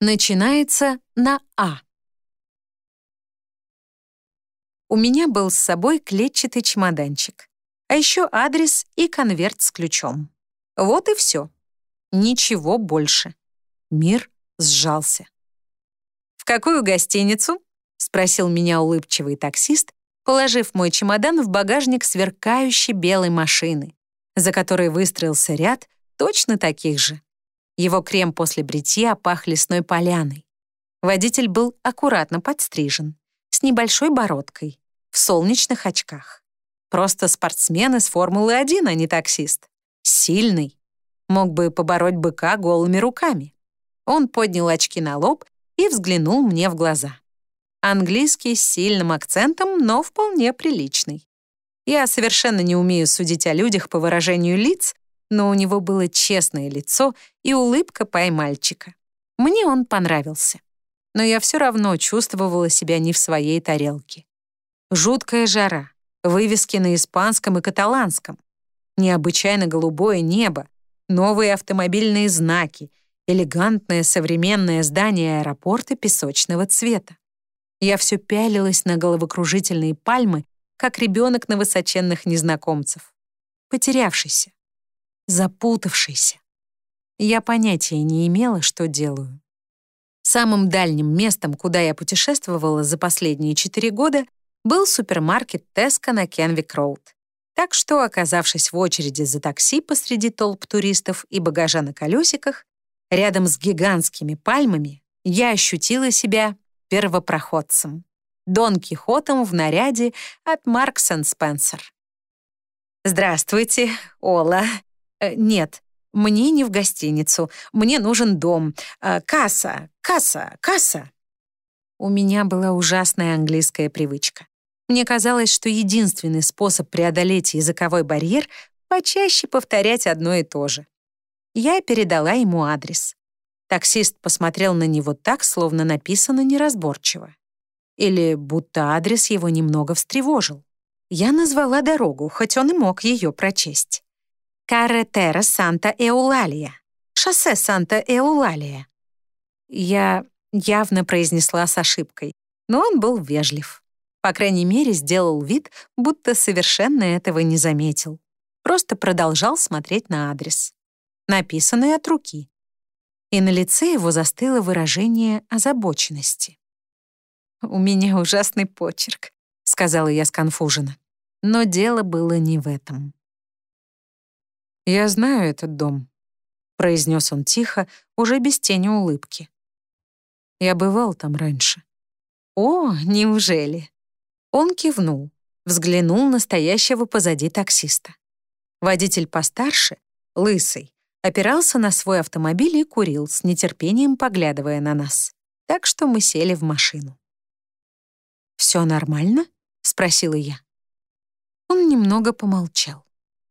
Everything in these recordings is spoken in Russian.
начинается на «А». У меня был с собой клетчатый чемоданчик, а еще адрес и конверт с ключом. Вот и все. Ничего больше. Мир сжался. «В какую гостиницу?» — спросил меня улыбчивый таксист, положив мой чемодан в багажник сверкающей белой машины, за которой выстроился ряд точно таких же. Его крем после бритья пах лесной поляной. Водитель был аккуратно подстрижен, с небольшой бородкой, в солнечных очках. Просто спортсмен из Формулы-1, а не таксист. Сильный. Мог бы побороть быка голыми руками. Он поднял очки на лоб и взглянул мне в глаза. Английский с сильным акцентом, но вполне приличный. Я совершенно не умею судить о людях по выражению лиц, но у него было честное лицо и улыбка поймальчика. Мне он понравился. Но я все равно чувствовала себя не в своей тарелке. Жуткая жара, вывески на испанском и каталанском, необычайно голубое небо, новые автомобильные знаки, элегантное современное здание аэропорта песочного цвета. Я все пялилась на головокружительные пальмы, как ребенок на высоченных незнакомцев. Потерявшийся, запутавшийся. Я понятия не имела, что делаю. Самым дальним местом, куда я путешествовала за последние четыре года, был супермаркет Tesco на Кенвик-Роуд. Так что, оказавшись в очереди за такси посреди толп туристов и багажа на колесиках, рядом с гигантскими пальмами, я ощутила себя первопроходцем. Дон Кихотом в наряде от Маркс Спенсер. «Здравствуйте, Ола. Э, нет, мне не в гостиницу. Мне нужен дом. Э, касса, касса, касса». У меня была ужасная английская привычка. Мне казалось, что единственный способ преодолеть языковой барьер — почаще повторять одно и то же. Я передала ему адрес. Таксист посмотрел на него так, словно написано неразборчиво. Или будто адрес его немного встревожил. Я назвала дорогу, хоть он и мог ее прочесть. «Карретера Санта-Эулалия. Шоссе Санта-Эулалия». Я явно произнесла с ошибкой, но он был вежлив. По крайней мере, сделал вид, будто совершенно этого не заметил. Просто продолжал смотреть на адрес, написанный от руки. И на лице его застыло выражение озабоченности. «У меня ужасный почерк», — сказала я сконфуженно. Но дело было не в этом. «Я знаю этот дом», — произнес он тихо, уже без тени улыбки. «Я бывал там раньше». «О, неужели?» Он кивнул, взглянул на стоящего позади таксиста. Водитель постарше, лысый, опирался на свой автомобиль и курил, с нетерпением поглядывая на нас. Так что мы сели в машину. «Все нормально?» — спросила я. Он немного помолчал.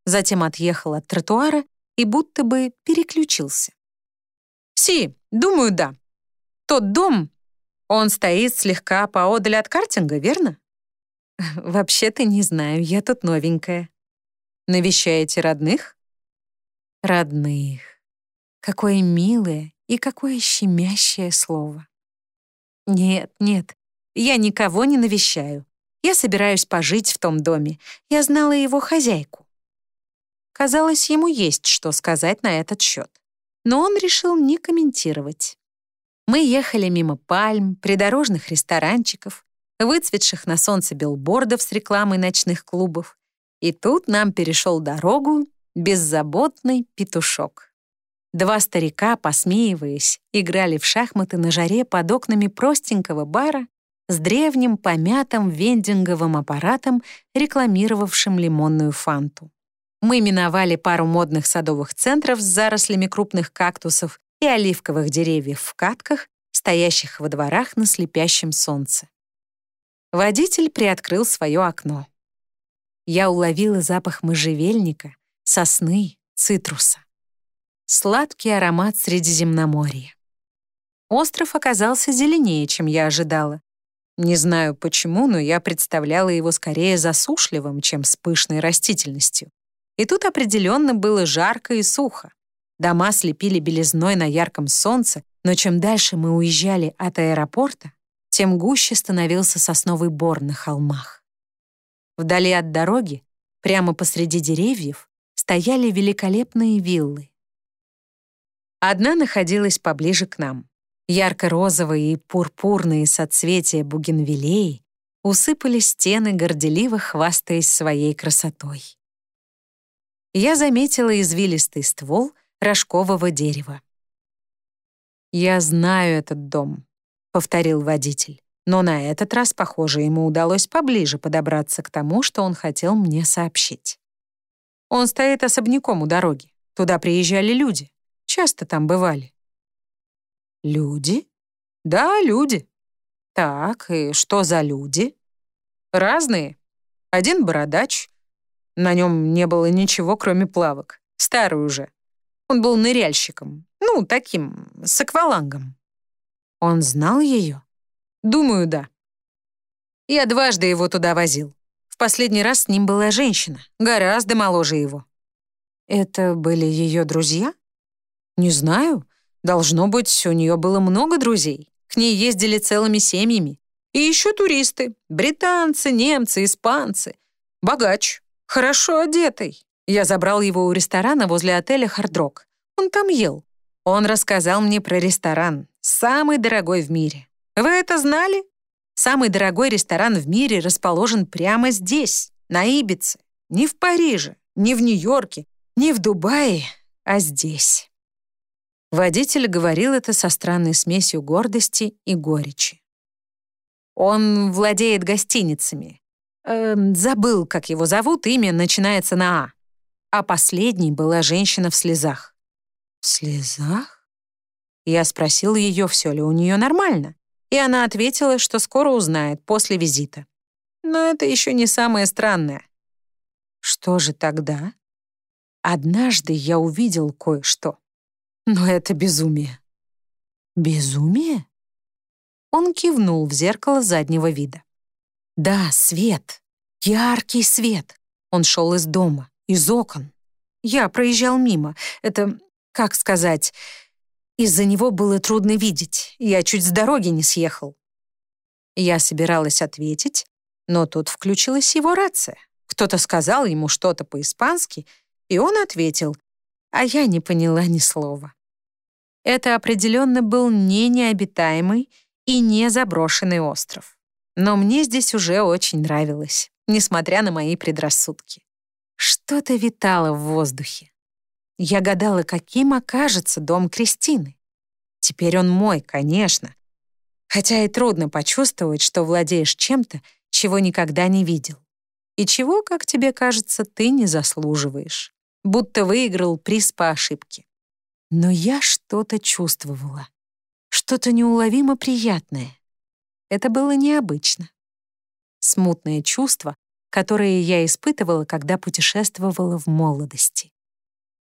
Затем отъехал от тротуара и будто бы переключился. «Си, думаю, да. Тот дом, он стоит слегка поодаль от картинга, верно?» «Вообще-то не знаю, я тут новенькая». «Навещаете родных?» «Родных. Какое милое и какое щемящее слово». «Нет, нет, я никого не навещаю. Я собираюсь пожить в том доме. Я знала его хозяйку». Казалось, ему есть что сказать на этот счет. Но он решил не комментировать. Мы ехали мимо пальм, придорожных ресторанчиков, выцветших на солнце билбордов с рекламой ночных клубов. И тут нам перешел дорогу беззаботный петушок. Два старика, посмеиваясь, играли в шахматы на жаре под окнами простенького бара с древним помятым вендинговым аппаратом, рекламировавшим лимонную фанту. Мы миновали пару модных садовых центров с зарослями крупных кактусов и оливковых деревьев в катках, стоящих во дворах на слепящем солнце. Водитель приоткрыл свое окно. Я уловила запах можжевельника, сосны, цитруса. Сладкий аромат Средиземноморья. Остров оказался зеленее, чем я ожидала. Не знаю почему, но я представляла его скорее засушливым, чем с пышной растительностью. И тут определенно было жарко и сухо. Дома слепили белизной на ярком солнце, Но чем дальше мы уезжали от аэропорта, тем гуще становился сосновый бор на холмах. Вдали от дороги, прямо посреди деревьев, стояли великолепные виллы. Одна находилась поближе к нам. Ярко-розовые и пурпурные соцветия бугенвилей усыпали стены, горделиво хвастаясь своей красотой. Я заметила извилистый ствол рожкового дерева. «Я знаю этот дом», — повторил водитель. Но на этот раз, похоже, ему удалось поближе подобраться к тому, что он хотел мне сообщить. Он стоит особняком у дороги. Туда приезжали люди. Часто там бывали. Люди? Да, люди. Так, и что за люди? Разные. Один бородач. На нем не было ничего, кроме плавок. Старый уже. Он был ныряльщиком. Ну, таким, с аквалангом. Он знал ее? Думаю, да. Я дважды его туда возил. В последний раз с ним была женщина, гораздо моложе его. Это были ее друзья? Не знаю. Должно быть, у нее было много друзей. К ней ездили целыми семьями. И еще туристы. Британцы, немцы, испанцы. Богач. Хорошо одетый. Я забрал его у ресторана возле отеля «Хардрок». Он там ел. Он рассказал мне про ресторан, самый дорогой в мире. Вы это знали? Самый дорогой ресторан в мире расположен прямо здесь, на Ибице. Не в Париже, не в Нью-Йорке, не в Дубае, а здесь. Водитель говорил это со странной смесью гордости и горечи. Он владеет гостиницами. Эм, забыл, как его зовут, имя начинается на «А». А последней была женщина в слезах. В слезах? Я спросил ее, все ли у нее нормально и она ответила, что скоро узнает после визита. Но это еще не самое странное. Что же тогда? Однажды я увидел кое-что. Но это безумие. Безумие? Он кивнул в зеркало заднего вида. Да, свет. Яркий свет. Он шел из дома, из окон. Я проезжал мимо. Это, как сказать, из-за него было трудно видеть, я чуть с дороги не съехал. Я собиралась ответить, но тут включилась его рация. Кто-то сказал ему что-то по-испански, и он ответил, а я не поняла ни слова. Это определенно был не необитаемый и не заброшенный остров. Но мне здесь уже очень нравилось, несмотря на мои предрассудки. Что-то витало в воздухе. Я гадала, каким окажется дом Кристины. Теперь он мой, конечно. Хотя и трудно почувствовать, что владеешь чем-то, чего никогда не видел. И чего, как тебе кажется, ты не заслуживаешь. Будто выиграл приз по ошибке. Но я что-то чувствовала. Что-то неуловимо приятное. Это было необычно. Смутное чувство, которое я испытывала, когда путешествовала в молодости.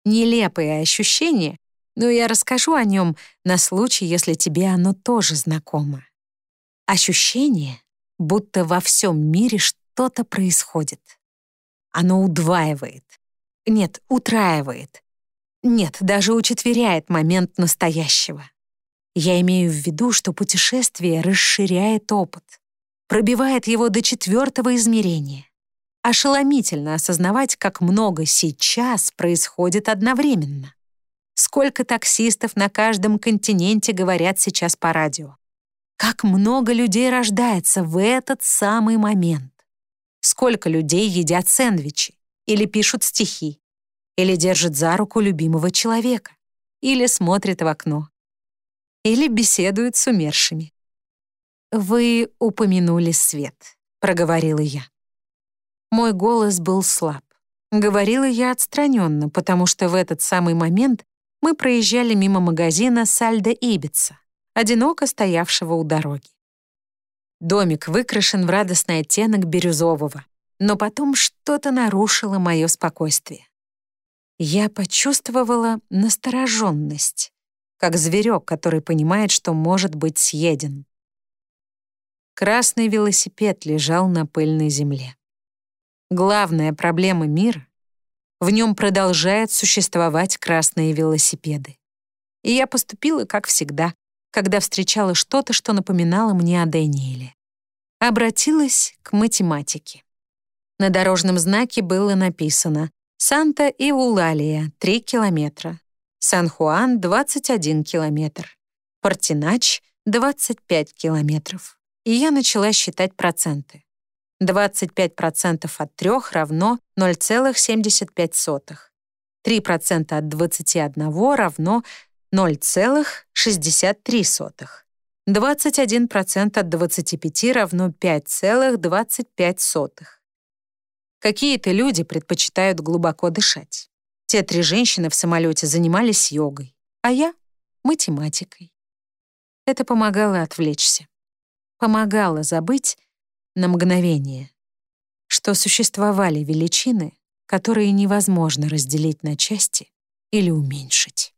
Нелепые ощущения, но я расскажу о нем на случай, если тебе оно тоже знакомо. Ощущение, будто во всем мире что-то происходит. Оно удваивает. Нет, утраивает. Нет, даже учетверяет момент настоящего. Я имею в виду, что путешествие расширяет опыт, пробивает его до четвертого измерения. Ошеломительно осознавать, как много сейчас происходит одновременно. Сколько таксистов на каждом континенте говорят сейчас по радио. Как много людей рождается в этот самый момент. Сколько людей едят сэндвичи, или пишут стихи, или держат за руку любимого человека, или смотрят в окно, или беседуют с умершими. «Вы упомянули свет», — проговорила я. Мой голос был слаб. Говорила я отстраненно, потому что в этот самый момент мы проезжали мимо магазина Сальда Ибица, одиноко стоявшего у дороги. Домик выкрашен в радостный оттенок бирюзового, но потом что-то нарушило мое спокойствие. Я почувствовала настороженность, как зверек, который понимает, что может быть съеден. Красный велосипед лежал на пыльной земле. Главная проблема мира — в нем продолжают существовать красные велосипеды. И я поступила, как всегда, когда встречала что-то, что напоминало мне о Дэниеле. Обратилась к математике. На дорожном знаке было написано «Санта и Улалия» — 3 километра, «Сан-Хуан» — 21 километр, «Портинач» — 25 километров. И я начала считать проценты. 25% от 3 равно 0,75. 3% от 21 равно 0,63. 21% от 25 равно 5,25. Какие-то люди предпочитают глубоко дышать. Те три женщины в самолете занимались йогой, а я — математикой. Это помогало отвлечься. Помогало забыть на мгновение, что существовали величины, которые невозможно разделить на части или уменьшить.